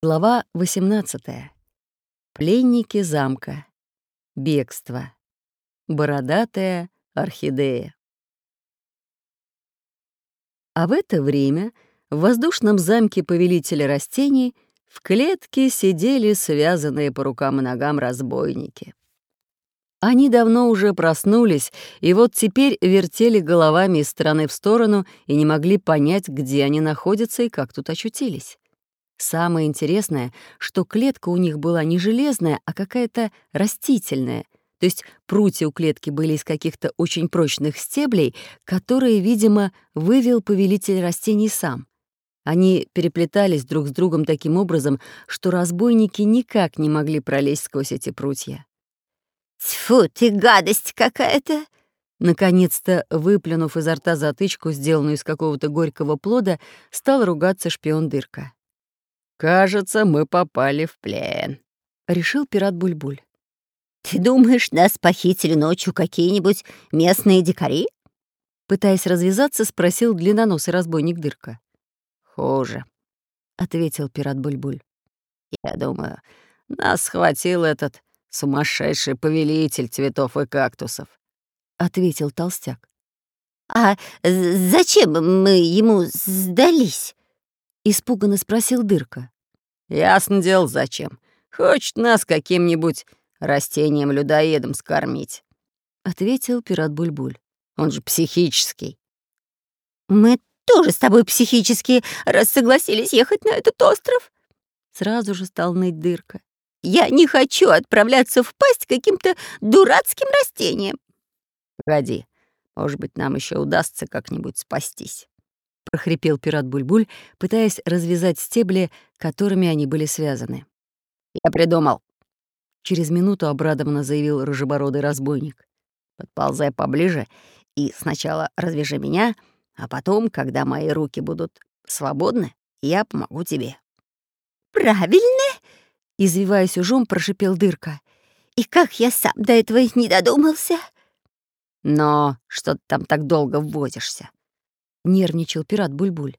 Глава 18. Пленники замка. Бегство. Бородатая орхидея. А в это время в воздушном замке повелителя растений в клетке сидели связанные по рукам и ногам разбойники. Они давно уже проснулись, и вот теперь вертели головами из стороны в сторону и не могли понять, где они находятся и как тут очутились. Самое интересное, что клетка у них была не железная, а какая-то растительная. То есть прутья у клетки были из каких-то очень прочных стеблей, которые, видимо, вывел повелитель растений сам. Они переплетались друг с другом таким образом, что разбойники никак не могли пролезть сквозь эти прутья. «Тьфу ты, гадость какая-то!» Наконец-то, выплюнув изо рта затычку, сделанную из какого-то горького плода, стал ругаться шпион Дырка. «Кажется, мы попали в плен», — решил пират Бульбуль. «Ты думаешь, нас похитили ночью какие-нибудь местные дикари?» Пытаясь развязаться, спросил длинноносый разбойник Дырка. «Хуже», — ответил пират Бульбуль. «Я думаю, нас схватил этот сумасшедший повелитель цветов и кактусов», — ответил толстяк. «А зачем мы ему сдались?» — испуганно спросил Дырка. «Ясно дело, зачем. Хочет нас каким-нибудь растением-людоедом скормить», — ответил пират Бульбуль. «Он же психический». «Мы тоже с тобой психические, раз согласились ехать на этот остров», — сразу же стал ныть Дырка. «Я не хочу отправляться в пасть каким-то дурацким растением». «Погоди, может быть, нам еще удастся как-нибудь спастись». — прохрипел пират Бульбуль, пытаясь развязать стебли, которыми они были связаны. «Я придумал!» — через минуту обрадованно заявил рыжебородый разбойник. «Подползай поближе и сначала развяжи меня, а потом, когда мои руки будут свободны, я помогу тебе». «Правильно!» — извиваясь ужом, прошипел дырка. «И как я сам до этого не додумался?» «Но что ты там так долго ввозишься?» — нервничал пират Бульбуль.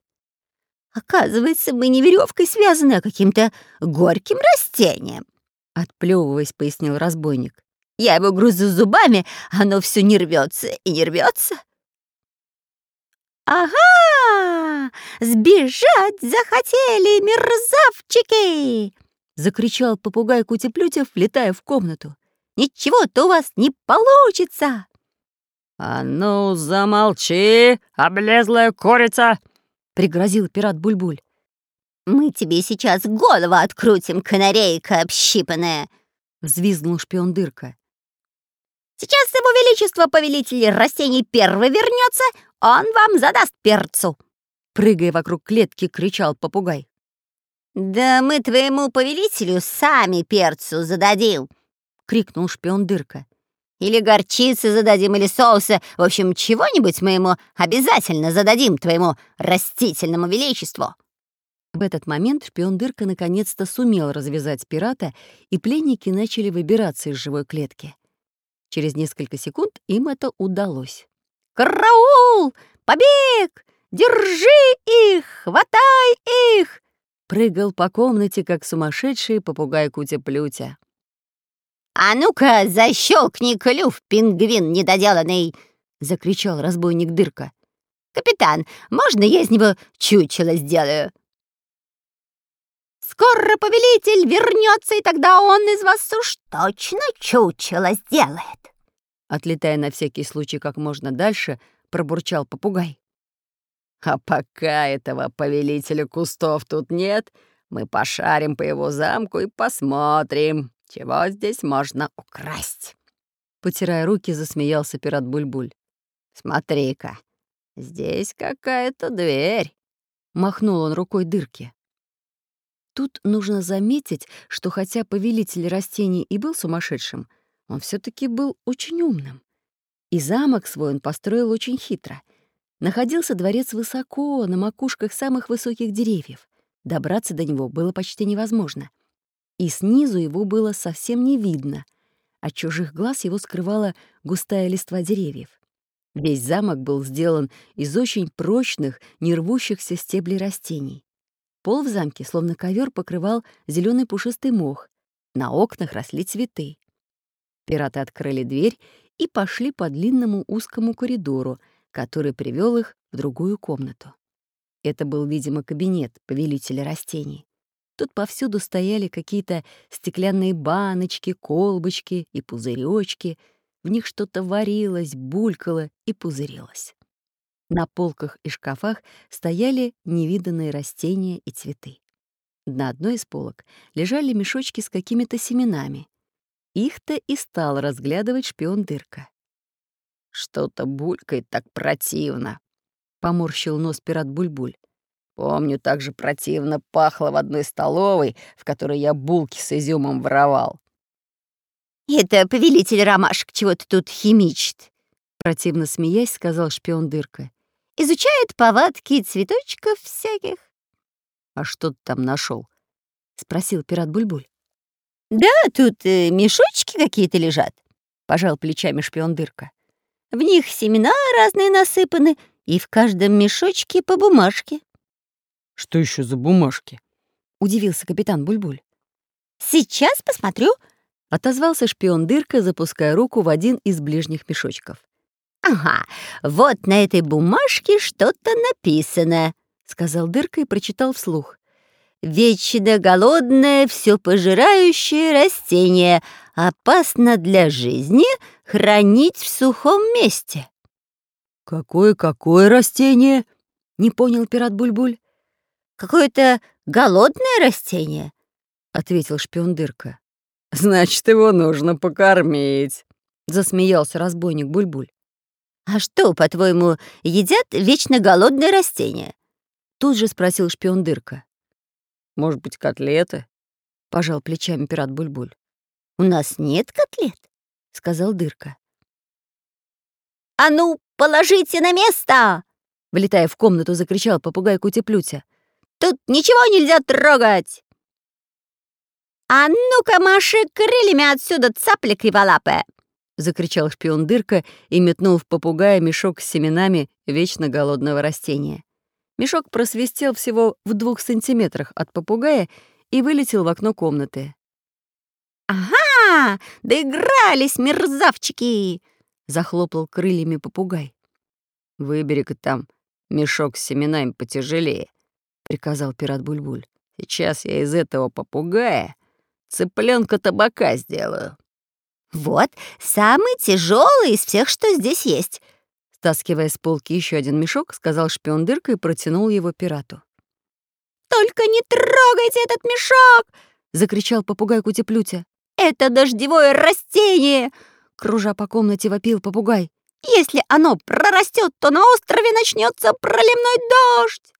«Оказывается, мы не веревкой связаны, а каким-то горьким растением», — отплевываясь, пояснил разбойник. «Я его грузу зубами, оно все не рвется и не рвется. «Ага! Сбежать захотели мерзавчики!» — закричал попугай Кутеплютев, влетая в комнату. «Ничего-то у вас не получится!» «А ну, замолчи, облезлая курица!» — пригрозил пират Бульбуль. «Мы тебе сейчас голову открутим, канарейка общипанная!» — взвизгнул шпион Дырка. «Сейчас его величество, повелитель растений, первый вернется, он вам задаст перцу!» Прыгая вокруг клетки, кричал попугай. «Да мы твоему повелителю сами перцу зададим!» — крикнул шпион Дырка. Или горчицы зададим, или соуса. В общем, чего-нибудь мы ему обязательно зададим, твоему растительному величеству». В этот момент шпион Дырка наконец-то сумел развязать пирата, и пленники начали выбираться из живой клетки. Через несколько секунд им это удалось. «Караул! Побег! Держи их! Хватай их!» Прыгал по комнате, как сумасшедший попугай Кутя-Плютя. «А ну-ка, защелкни клюв, пингвин недоделанный!» — закричал разбойник Дырка. «Капитан, можно я из него чучело сделаю?» «Скоро повелитель вернется, и тогда он из вас уж точно чучело сделает!» Отлетая на всякий случай как можно дальше, пробурчал попугай. «А пока этого повелителя кустов тут нет, мы пошарим по его замку и посмотрим, чего здесь можно украсть?» Потирая руки, засмеялся пират Бульбуль. «Смотри-ка, здесь какая-то дверь!» Махнул он рукой дырки. Тут нужно заметить, что хотя повелитель растений и был сумасшедшим, он все таки был очень умным. И замок свой он построил очень хитро. Находился дворец высоко, на макушках самых высоких деревьев. Добраться до него было почти невозможно и снизу его было совсем не видно. От чужих глаз его скрывала густая листва деревьев. Весь замок был сделан из очень прочных, не рвущихся стеблей растений. Пол в замке, словно ковер, покрывал зеленый пушистый мох. На окнах росли цветы. Пираты открыли дверь и пошли по длинному узкому коридору, который привел их в другую комнату. Это был, видимо, кабинет повелителя растений. Тут повсюду стояли какие-то стеклянные баночки, колбочки и пузырёчки. В них что-то варилось, булькало и пузырилось. На полках и шкафах стояли невиданные растения и цветы. На одной из полок лежали мешочки с какими-то семенами. Их-то и стал разглядывать шпион Дырка. «Что-то булькает так противно», — поморщил нос пират Бульбуль. «Помню, так же противно пахло в одной столовой, в которой я булки с изюмом воровал». «Это повелитель ромашек чего-то тут химичит», — противно смеясь, сказал шпион Дырка. «Изучает повадки цветочков всяких». «А что ты там нашел? спросил пират Бульбуль. «Да, тут э, мешочки какие-то лежат», — пожал плечами шпион Дырка. «В них семена разные насыпаны, и в каждом мешочке по бумажке». «Что еще за бумажки?» — удивился капитан Бульбуль. «Сейчас посмотрю», — отозвался шпион Дырка, запуская руку в один из ближних мешочков. «Ага, вот на этой бумажке что-то написано», — сказал Дырка и прочитал вслух. «Вечно голодное, все пожирающее растение. Опасно для жизни хранить в сухом месте». «Какое-какое растение?» — не понял пират Бульбуль. «Какое-то голодное растение», — ответил шпион Дырка. «Значит, его нужно покормить», — засмеялся разбойник Бульбуль. «А что, по-твоему, едят вечно голодные растения?» Тут же спросил шпион Дырка. «Может быть, котлеты?» — пожал плечами пират Бульбуль. «У нас нет котлет», — сказал Дырка. «А ну, положите на место!» Влетая в комнату, закричал попугай Кутеплютя. «Тут ничего нельзя трогать!» «А ну-ка, маши крыльями отсюда, цапля криволапая!» — закричал шпион Дырка и метнул в попугая мешок с семенами вечно голодного растения. Мешок просвистел всего в двух сантиметрах от попугая и вылетел в окно комнаты. «Ага! Доигрались, мерзавчики!» — захлопал крыльями попугай. «Выбери-ка там мешок с семенами потяжелее», — приказал пират Бульбуль. «Сейчас я из этого попугая цыпленка табака сделаю». «Вот, самый тяжелый из всех, что здесь есть», Стаскивая с полки еще один мешок, сказал шпион дырка и протянул его пирату. «Только не трогайте этот мешок!» — закричал попугай Кутеплютя. «Это дождевое растение!» — кружа по комнате вопил попугай. «Если оно прорастет, то на острове начнется проливной дождь!»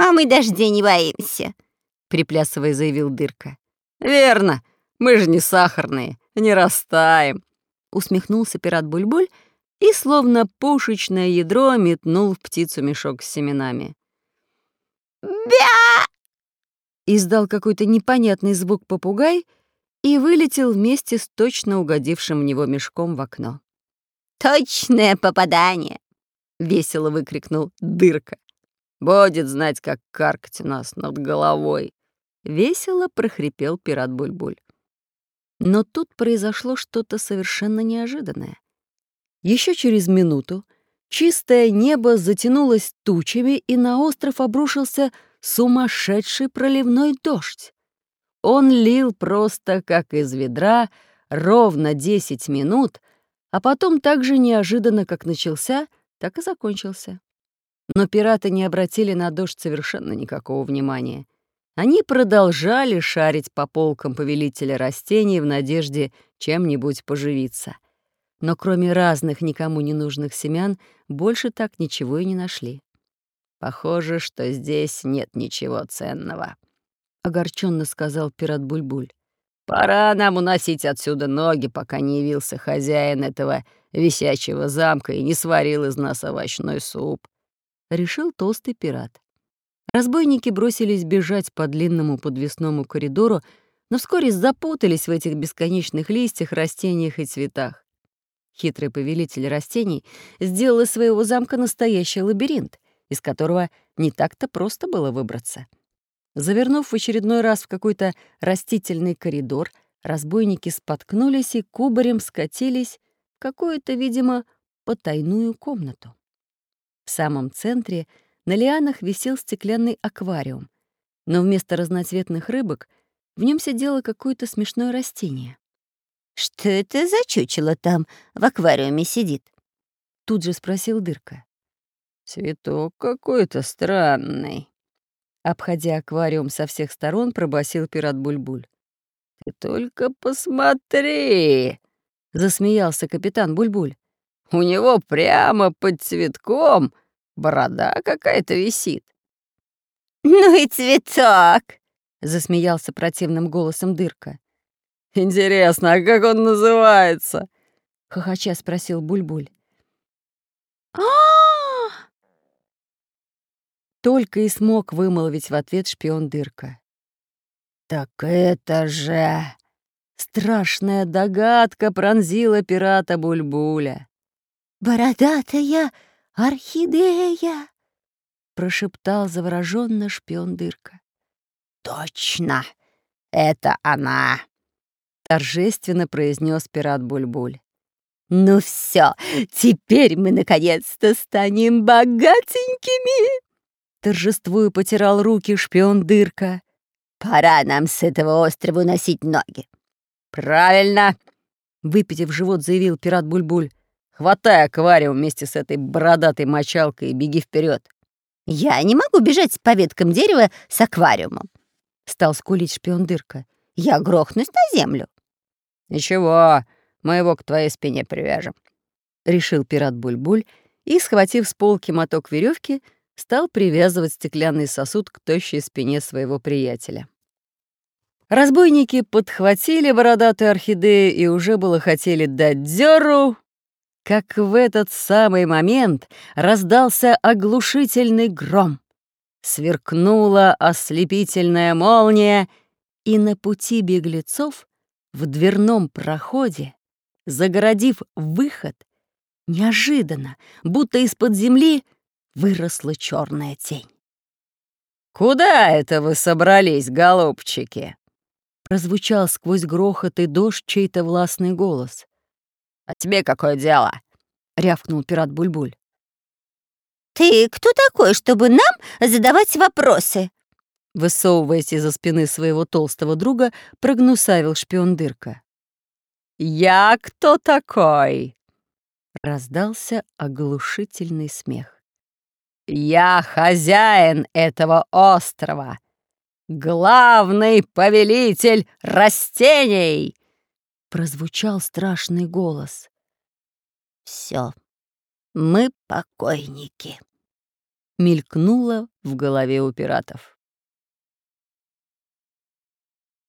«А мы дождей не боимся!» — приплясывая заявил дырка. «Верно, мы же не сахарные, не растаем!» — усмехнулся пират Бульбуль и, словно пушечное ядро, метнул в птицу мешок с семенами. «Бя!» Издал какой-то непонятный звук попугай и вылетел вместе с точно угодившим в него мешком в окно. «Точное попадание!» — весело выкрикнул дырка. «Будет знать, как каркать у нас над головой!» Весело прохрипел пират Бульбуль. Но тут произошло что-то совершенно неожиданное. Еще через минуту чистое небо затянулось тучами, и на остров обрушился сумасшедший проливной дождь. Он лил просто как из ведра ровно 10 минут, а потом так же неожиданно, как начался, так и закончился. Но пираты не обратили на дождь совершенно никакого внимания. Они продолжали шарить по полкам повелителя растений в надежде чем-нибудь поживиться — но кроме разных никому не нужных семян больше так ничего и не нашли. «Похоже, что здесь нет ничего ценного», — огорченно сказал пират Бульбуль. «Пора нам уносить отсюда ноги, пока не явился хозяин этого висячего замка и не сварил из нас овощной суп», — решил толстый пират. Разбойники бросились бежать по длинному подвесному коридору, но вскоре запутались в этих бесконечных листьях, растениях и цветах. Хитрый повелитель растений сделал из своего замка настоящий лабиринт, из которого не так-то просто было выбраться. Завернув в очередной раз в какой-то растительный коридор, разбойники споткнулись и кубарем скатились в какую-то, видимо, потайную комнату. В самом центре на лианах висел стеклянный аквариум, но вместо разноцветных рыбок в нем сидело какое-то смешное растение. «Что это за чучело там в аквариуме сидит?» Тут же спросил Дырка. «Цветок какой-то странный», Обходя аквариум со всех сторон, пробасил пират Бульбуль. «Ты только посмотри!» — засмеялся капитан Бульбуль. «У него прямо под цветком борода какая-то висит». «Ну и цветок!» — засмеялся противным голосом Дырка. «Интересно, а как он называется?» — хохоча спросил Бульбуль. -буль. Только и смог вымолвить в ответ шпион Дырка. «Так это же...» Страшная догадка пронзила пирата Бульбуля. «Бородатая орхидея!» — прошептал завороженно шпион Дырка. «Точно! Это она!» — торжественно произнес пират Бульбуль. «Ну все, теперь мы наконец-то станем богатенькими!» Торжествую потирал руки шпион Дырка. «Пора нам с этого острова носить ноги». «Правильно!» — выпитив живот, заявил пират Бульбуль. «Хватай аквариум вместе с этой бородатой мочалкой и беги вперед. «Я не могу бежать по веткам дерева с аквариумом», — стал скулить шпион Дырка. «Я грохнусь на землю». «Ничего, мы его к твоей спине привяжем», — решил пират Бульбуль и, схватив с полки моток веревки, стал привязывать стеклянный сосуд к тощей спине своего приятеля. Разбойники подхватили бородатую орхидею и уже было хотели дать дёру, как в этот самый момент раздался оглушительный гром. Сверкнула ослепительная молния, и на пути беглецов в дверном проходе, загородив выход, неожиданно, будто из-под земли, выросла черная тень. «Куда это вы собрались, голубчики?» Прозвучал сквозь грохот и дождь чей-то властный голос. «А тебе какое дело?» — рявкнул пират Бульбуль. «Ты кто такой, чтобы нам задавать вопросы?» Высовываясь из-за спины своего толстого друга, прогнусавил шпион Дырка. «Я кто такой?» Раздался оглушительный смех. «Я хозяин этого острова, главный повелитель растений!» Прозвучал страшный голос. «Все, мы покойники», — мелькнуло в голове у пиратов.